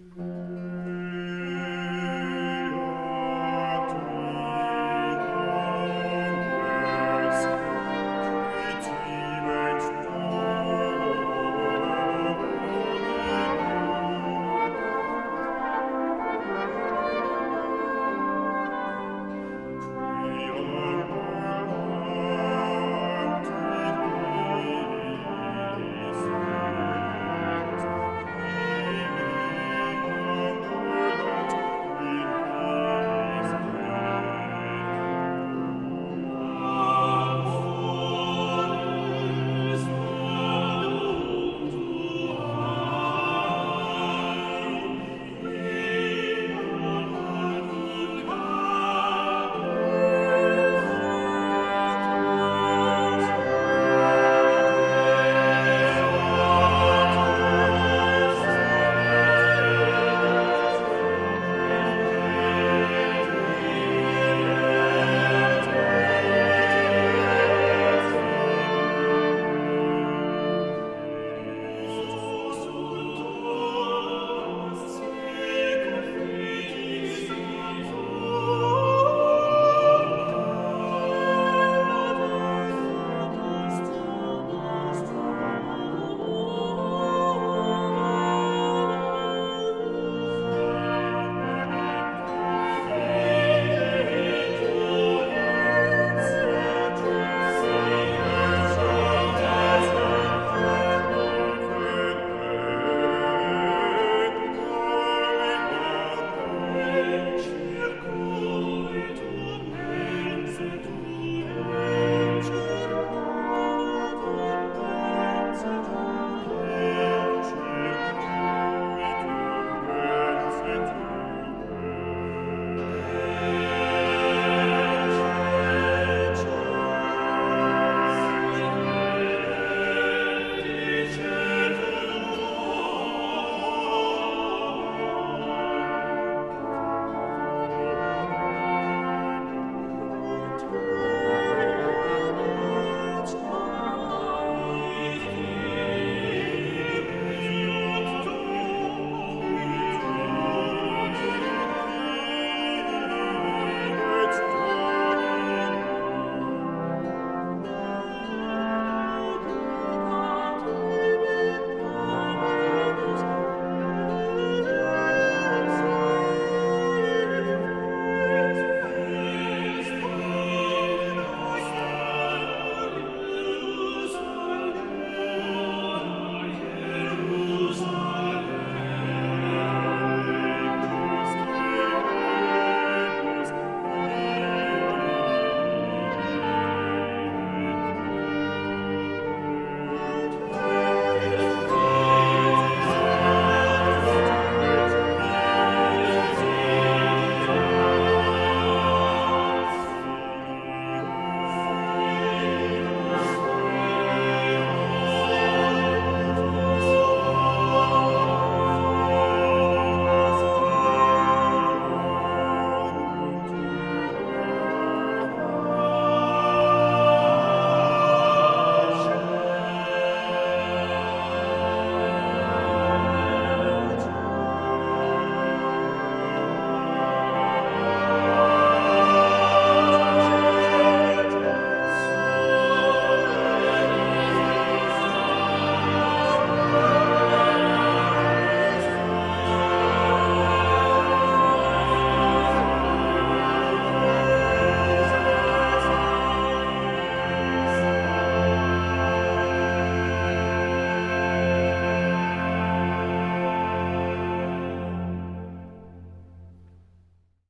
Mm-hmm.